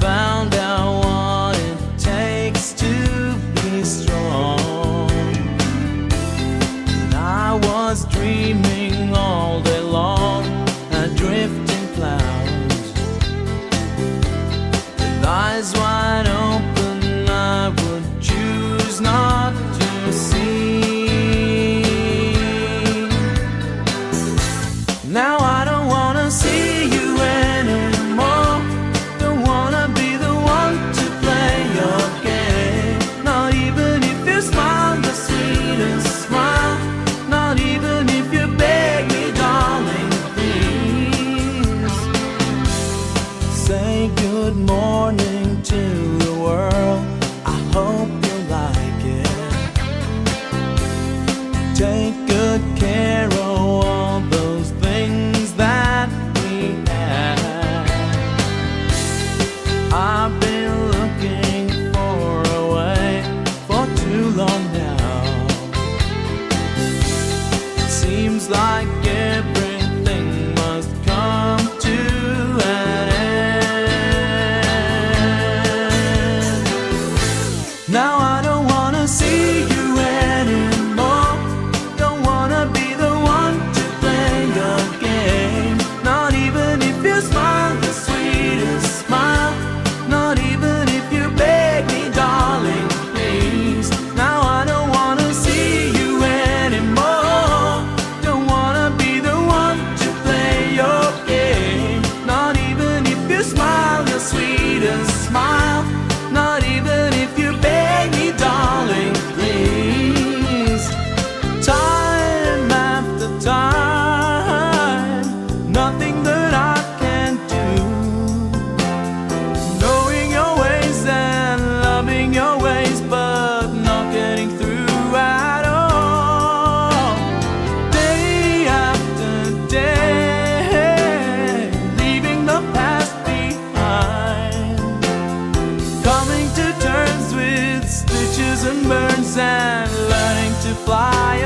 found now I stitches and burns and learning to fly